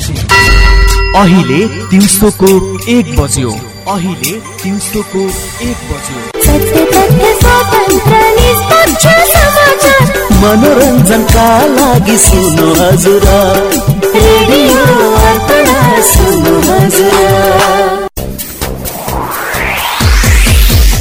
अहिले दिउँसोको एक बज्यो। अहिले दिउँसोको एक बज्यो। मनोरञ्जनका लागि सुन्नु हजुर। रेडियो सुन्नु हजुर।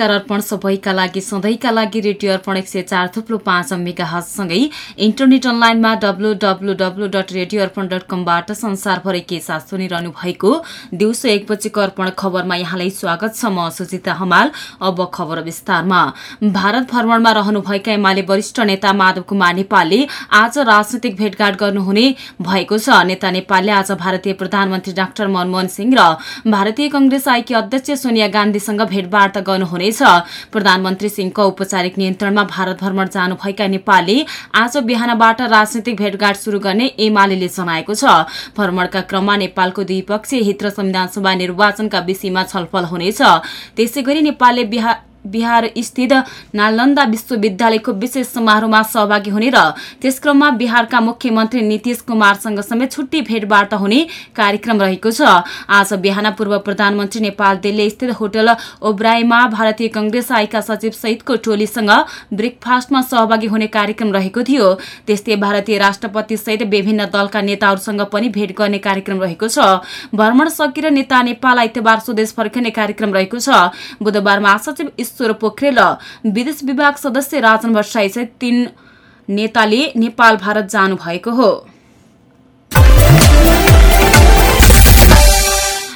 नमस्कार अर्पण सबैका लागि सधैँका लागि रेडियो अर्पण एक सय चार थुप्रो पाँच मेगा हजसँगै इन्टरनेट अनलाइनमा W W W dot radio Arpan dot कमबाट संसारभरि के साथ सुनिरहनु भएको दिउँसो एक बजेको अर्पण खबरमा यहाँलाई स्वागत छ। म सुजिता हमाल अब खबर विस्तारमा। भारत भ्रमणमा रहनुभएका एमाले वरिष्ठ नेता माधव कुमार नेपालले आज राजनैतिक भेटघाट गर्नुहुने भएको छ। नेता नेपालले आज भारतीय प्रधानमन्त्री डाक्टर मनमोहन सिंह र भारतीय कंग्रेस आइकी अध्यक्ष सोनिया गान्धीसँग भेटवार्ता गर्नुहुनेछ प्रधानमन्त्री सिंहको औपचारिक नियन्त्रणमा भारत भ्रमण जानुभएका नेपालले आज बिहानबाट राजनैतिक भेटघाट शुरू गर्ने एमाले जनाएको छ। भ्रमणका क्रममा नेपालको द्विपक्षीय हित र संविधानसभा निर्वाचनका विषयमा छलफल हुनेछ। त्यसै गरी नेपालले बिहार स्थित नालन्दा विश्वविद्यालयको विशेष समारोहमा सहभागी हुने र त्यसक्रममा बिहारका मुख्यमन्त्री नीतिश कुमारसँग समेत छुट्टी भेटवार्ता हुने कार्यक्रम रहेको छ। आज बिहान पूर्व प्रधानमन्त्री नेपाल दिल्ली स्थित होटल ओब्राईमा भारतीय कंग्रेस आएका सचिव सहितको टोलीसँग ब्रेकफास्टमा सहभागी हुने कार्यक्रम रहेको थियो। त्यस्तै भारतीय राष्ट्रपति सहित विभिन्न दलका नेताहरूसँग पनि भेट गर्ने कार्यक्रम रहेको छ। भ्रमण सकेर नेता नेपाल आइतबार स्वदेश फर्कने कार्यक्रम रहेको छ। बुधबार महासचिव ईश्वर पोखरेल विदेश विभाग सदस्य राजन भट्टराई सहित तीन नेताले नेपाल भारत जानु भएको हो।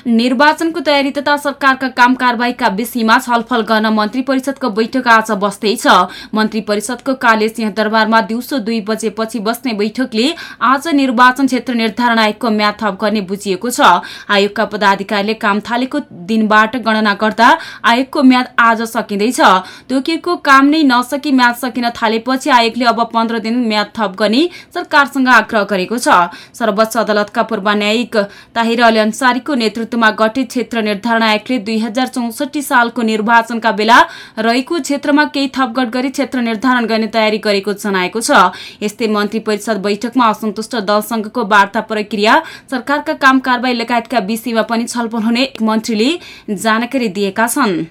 निर्वाचनको तयारी तथा सरकारका काम कारवाहीका विषयमा छलफल गर्न मन्त्री परिषदको बैठक आज बस्दैछ। मन्त्री परिषदको काले सिंहदरबारमा दिउँसो दुई बजेपछि बस्ने बैठकले आज निर्वाचन क्षेत्र निर्धारण आयोगको म्याद थप गर्ने बुझिएको छ। आयोगका पदाधिकारीले काम थालेको दिनबाट गणना गर्दा आयोगको म्याद आज सकिँदैछ। तोकिएको काम नै नसकी म्याद सकिन थालेपछि आयोगले अब पन्ध्र दिन म्याद थप गर्ने सरकारसँग आग्रह गरेको छ। सर्वोच्च अदालतका पूर्व न्यायिक ताहिर अली अन्सारीको नेतृत्व नेतृत्वमा गठित क्षेत्र निर्धारण आयोगले दुई हजार चौसठी सालको निर्वाचनका बेला रहेको क्षेत्रमा केही थपगट गरी क्षेत्र निर्धारण गर्ने तयारी गरेको जनाएको छ। यस्तै मन्त्री परिषद बैठकमा असन्तुष्ट दलसँगको वार्ता प्रक्रिया सरकारका काम कारवाही लगायतका विषयमा पनि छलफल हुने मन्त्रीले जानकारी दिएका छन्।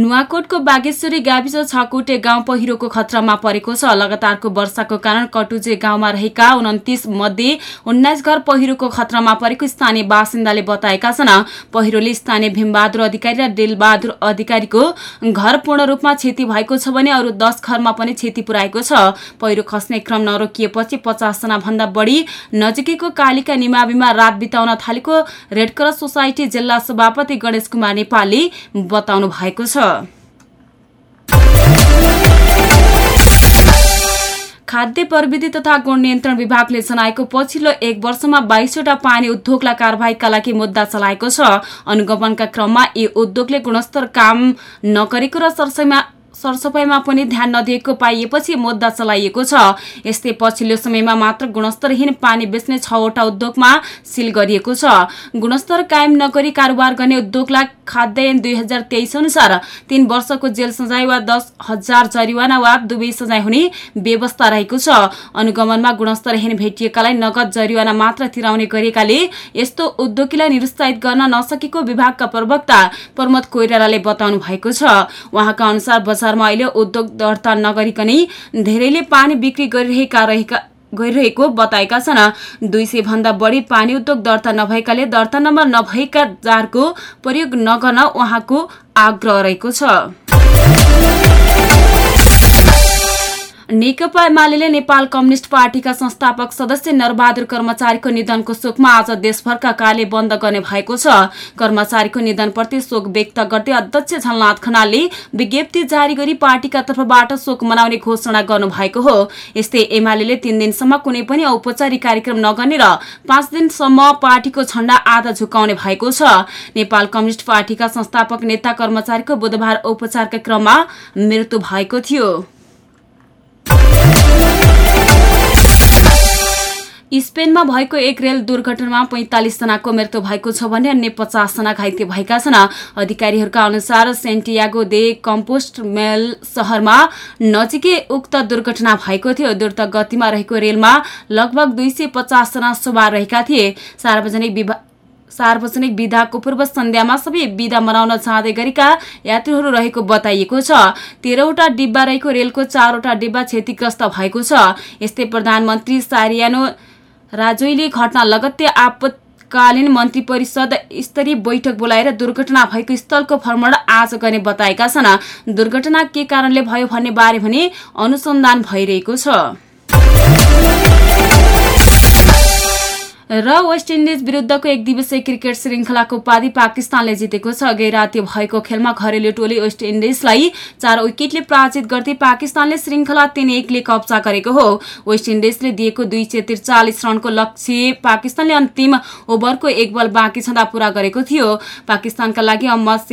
नुवाकोटको बागेश्वरी गाविस छकोटे गाउँ पहिरोको खतरामा परेको छ। लगातारको वर्षाको कारण कटुजे गाउँमा रहेका उन्तिस मध्ये उन्नाइस घर पहिरोको खतरामा परेको स्थानीय बासिन्दाले बताएका छन्। पहिरोले स्थानीय भीमबहादुर अधिकारी र दिलबहादुर अधिकारीको घर पूर्ण रूपमा क्षति भएको छ भने अरू दस घरमा पनि क्षति पुर्याएको छ। पहिरो खस्ने क्रम नरोकिएपछि पचासजना भन्दा बढी नजिकैको कालिका निमाविमा रात बिताउन थालेको रेडक्रस सोसाइटी जिल्ला सभापति गणेश कुमार नेपालले बताउनु भएको छ। खाद्य प्रविधि तथा गुण नियन्त्रण विभागले जनाएको पछिल्लो एक वर्षमा बाइसवटा पानी उद्योगलाई कारवाहीका लागि मुद्दा चलाएको छ। अनुगमनका क्रममा यी उद्योगले गुणस्तर काम नगरेको र सरसैमा सरसफाइमा पनि ध्यान नदिएको पाइएपछि मुद्दा चलाइएको छ। यस्तै पछिल्लो समयमा मात्र गुणस्तरहीन पानी बेच्ने छवटा उद्योगमा सिल गरिएको छ। गुणस्तर कायम नगरी कारोबार गर्ने उद्योगलाई खाद्यान्न दुई हजार तेइस अनुसार तीन वर्षको जेल सजाय वा दस हजार जरिवाना वा दुवै सजाय हुने व्यवस्था रहेको छ। अनुगमनमा गुणस्तरहीन भेटिएकालाई नगद जरिवाना मात्र तिराउने गरेकाले यस्तो उद्योगीलाई निरुत्साहित गर्न नसकेको विभागका प्रवक्ता प्रमोद कोइरालाले बताउनु भएको छ। उहाँका अनुसार बजारमा अहिले उद्योग दर्ता नगरिकनै धेरैले पानी बिक्री गरिरहेका रहेका गरिरहेको बताएका छन्। दुई सय भन्दा बढी पानी उद्योग दर्ता नभएकाले दर्ता नम्बर नभएका जारको प्रयोग नगर्न उहाँको आग्रह रहेको छ। नेकपा एमाले नेपाल कम्युनिष्ट पार्टीका संस्थापक सदस्य नरबहादुर कर्मचारीको निधनको शोकमा आज देशभरका कार्य बन्द गर्ने भएको छ। कर्मचारीको निधनप्रति शोक व्यक्त गर्दै अध्यक्ष झलनाथ खनालले विज्ञप्ति जारी गरी पार्टीका तर्फबाट शोक मनाउने घोषणा गर्नुभएको हो। यस्तै एमाले तीन दिनसम्म कुनै पनि औपचारिक कार्यक्रम नगर्ने र पाँच दिनसम्म पार्टीको झण्डा आधा झुकाउने भएको छ। नेपाल कम्युनिष्ट पार्टीका संस्थापक नेता कर्मचारीको बुधबार उपचारका क्रममा मृत्यु भएको थियो। स्पेनमा भएको एक रेल दुर्घटनामा पैंतालिस जनाको मृत्यु भएको छ भने अन्य पचास जना घाइते भएका छन्। अधिकारीहरूका अनुसार सेन्टियागो दे कम्पोस्ट मेल शहरमा नजिकै उक्त दुर्घटना भएको थियो। द्रुत गतिमा रहेको रेलमा लगभग दुई सय पचास जना सवार रहेका थिए। सार्वजनिक विभाग सार्वजनिक विधाको पूर्व सन्ध्यामा सबै विधा मनाउन चाहँदै गरेका यात्रीहरू रहेको बताइएको छ। तेह्रवटा डिब्बा रहेको रेलको चारवटा डिब्बा क्षतिग्रस्त भएको छ। यस्तै प्रधानमन्त्री सारियानो राजोईले घटना लगत्तै आपतकालीन मन्त्री परिषद स्तरीय बैठक बोलाएर दुर्घटना भएको स्थलको भ्रमण आज गर्ने बताएका छन्। दुर्घटना के कारणले भयो भन्ने बारे भने अनुसन्धान भइरहेको छ। र वेस्ट इन्डिज विरुद्धको एक दिवसीय क्रिकेट श्रृङ्खलाको उपाधि पाकिस्तानले जितेको छ। गैराती भएको खेलमा घरेलु टोली वेस्ट इन्डिजलाई चार विकेटले पराजित गर्दै पाकिस्तानले श्रृङ्खला तीन एकले कब्जा गरेको हो। वेस्ट इन्डिजले दिएको दुई सय त्रिचालिस रनको लक्ष्य पाकिस्तानले अन्तिम ओभरको एक बल बाँकी छँदा पूरा गरेको थियो। पाकिस्तानका लागि अहमद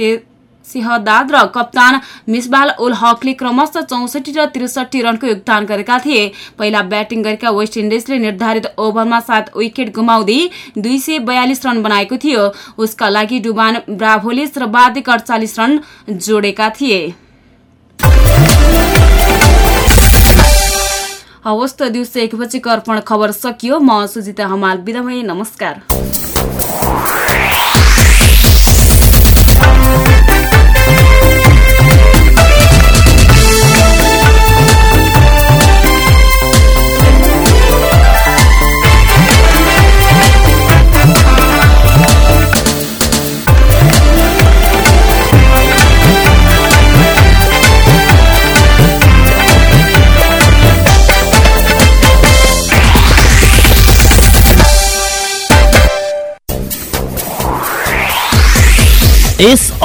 सिंहदाद र कप्तान मिसबाल उल हकले क्रमशः चौसठी र त्रिसठी रनको योगदान गरेका थिए। पहिला ब्याटिङ गरेका वेस्ट इन्डिजले निर्धारित ओभरमा सात विकेट गुमाउँदै दुई सय बयालिस रन बनाएको थियो। उसका लागि डुबान ब्राभोले सर्वाधिक अडचालिस रन जोडेका थिए। हवस् त दिउँसो एक बजीको अर्पण खबर सकियो। म सुजिता हमाल बिदा नमस्कार।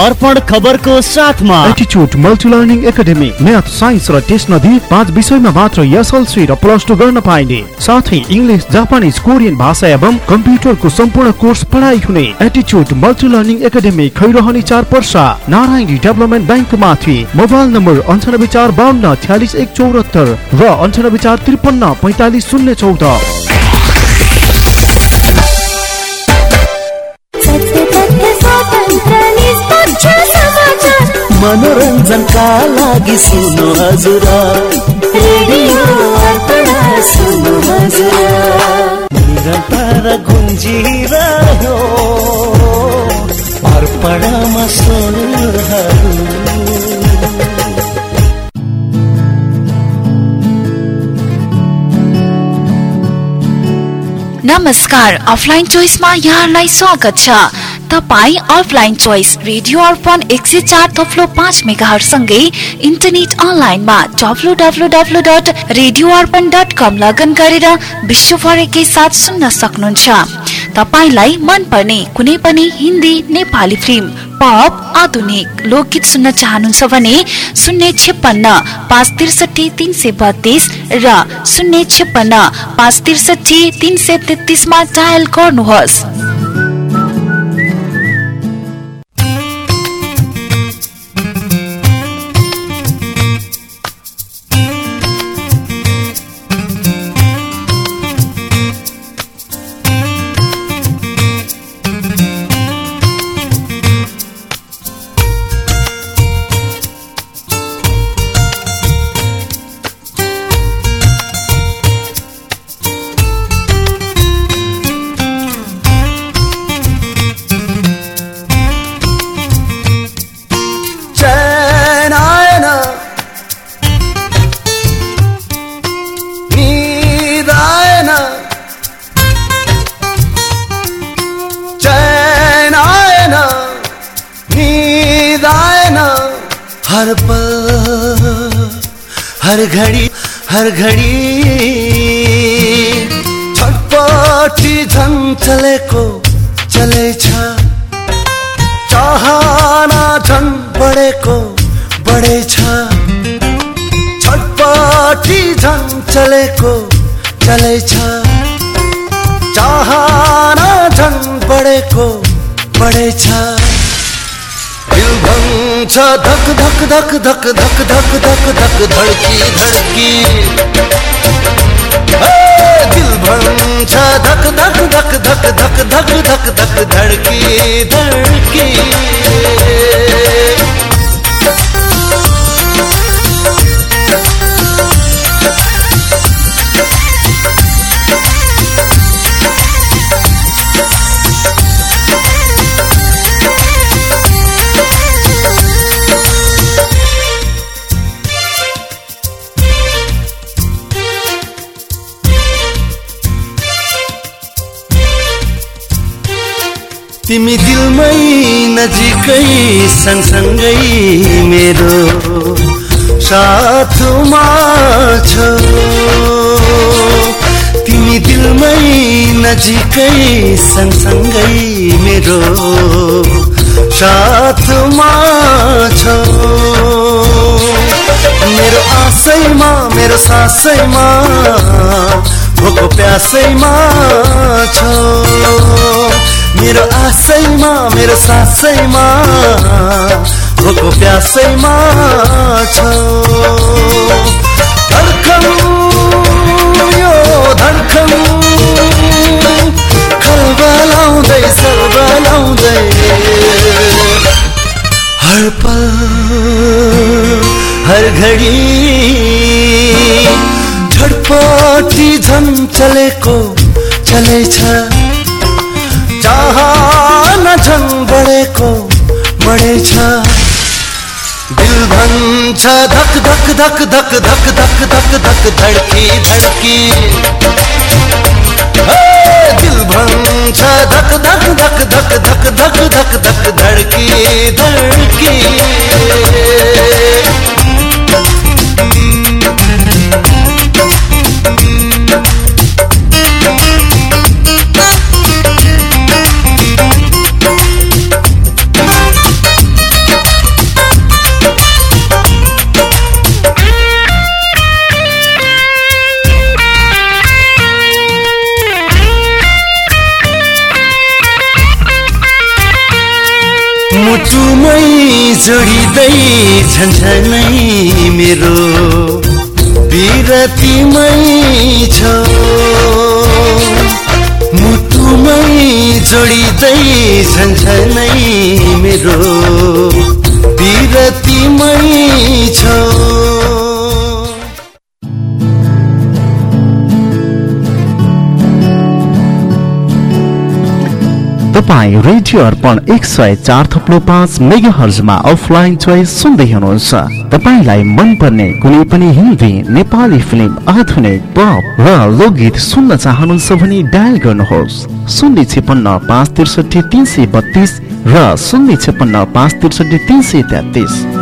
अर्पण खबरको साथमा। एटिच्युड एकाडेमी म्याथ साइन्स र टेस्ट नदी पाँच विषयमा मात्र एसएलसी र प्लस टू गर्न पाइने। साथै इङ्ग्लिस जापानिज कोरियन भाषा एवं कम्प्युटरको सम्पूर्ण कोर्स पढाइ हुने एटिच्युड मल्टी लर्निङ एकाडेमी खैरहनी चार पर्सा नारायणी डेभलपमेन्ट ब्याङ्क माथि मोबाइल नम्बर अन्ठानब्बे चार बाहन्न छ्यालिस एक चौरात्तर र अन्ठानब्बे चार त्रिपन्न पैँतालिस शून्य चौध। मनोरञ्जनका लागि सुन्नु हजुर। सुन्नु निरन्तर गुन्जिरह्यो अर्पणमा स्वरहरू नमस्कार अफलाइन चोइसमा यहाँलाई स्वागत छ। तपाईँ अफलाइन चोइस रेडियो अर्पण एक सय चार थप्लो पाँच मेगाहरूसँगै इन्टरनेट अनलाइनमा W W W dot radio Arpan dot com login गरेर विश्वभरकै साथ सुन्न सक्नुहुन्छ। तपाईँलाई मनपर्ने कुनै पनि हिन्दी नेपाली फिल्म पप आधुनिक लोकगीत सुन्न चाहनुहुन्छ भने शून्य छेपन्न पाँच त्रिसठी तिन सय बत्तिस र शून्य छेपन्न पाँच त्रिसठी तिन सय तेत्तिसमा डायल गर्नुहोस्। छटपटी झन् चलेको चलेछ। चाहना झन् बढेको बढेछ। छटपटी झन् चलेको चलेछ। चाहना झन् बढेको बढेछ। दिल भन्छ धक धक धक धक धक धक धक धक धड्की धड्की। ए, भन्छ धक धक धक धक धक धक धक धक धड़की धड्की। तिमी दिलमै नजिकै सँगसँगै मेरो साथमा छौ। तिमी दिलमै नजिकै सँगसँगै मेरो साथमा छौ। मेरो आशैमा मेरो सासैमा भोको प्यासैमा छौ। मेरो आशैमा मेरो सासैमा भोको प्यासैमा छौ। यो हर पल हर घडी झटपटी झन् चलेको चलेछ। झन् बढेको बढेछ दिल भन्छ धक धक धक धक धक धक धक धक धड्की धड्की दिल भन्छ धक धक धक धक धक धक धक धक धड्की धड्की मुटुमै जोडिँदै झन्झनै मेरो बिरतीमै छ। मुटुमै जोडिँदै झन्झनै मेरो बिरतीमै छ। तपाईँ रेडियो अर्पण एक सय चार थप्लो पाँच मेगा हर्जमा अफलाइन चोइस सुन्दै हुनुहुन्छ। तपाईँलाई मनपर्ने कुनै पनि हिन्दी नेपाली फिल्म आधुनिक पप र लोकगीत सुन्न चाहनुहुन्छ भने डायल गर्नुहोस्। शून्य छेपन्न पाँच त्रिसठी तिन सय बत्तिस र शून्य छेपन्न पाँच त्रिसठी तिन सय तेत्तिस।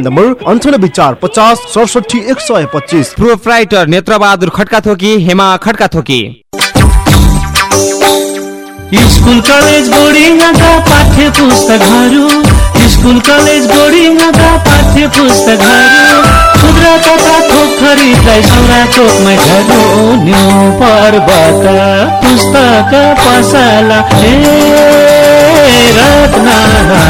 नम्बर अन्ठानब्बे चार पचास सडसठी एक सय पच्चिस। Proprietor Netrabahadur Khadka Thoki Hema Khadka Thoki school college बोर्डिङका पाठ्य पुस्तकहरू स्कुल कलेज बोर्डिङका पाठ्य पुस्तकहरू खुद्रा तथा थोक खरिदलाई सौरा चोकमै झर्नु न्यु पर्वत। पुस्तक पसला क्षेत्र प्रयासला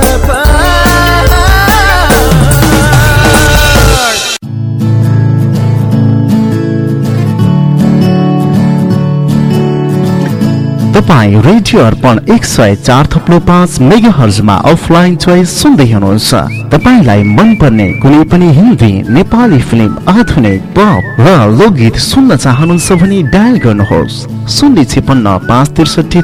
तपाईँ रेडियो अर्पण एक सय चार थप्लो पाँच मेगा हर्जमा अफलाइन चोइस सुन्दै हुनुहुन्छ। तपाईँलाई मनपर्ने कुनै पनि हिन्दी नेपाली फिल्म आधुनिक पप र लोकगीत सुन्न चाहनुहुन्छ भने डायल गर्नुहोस्। शून्य छेपन्न पाँच त्रिसठी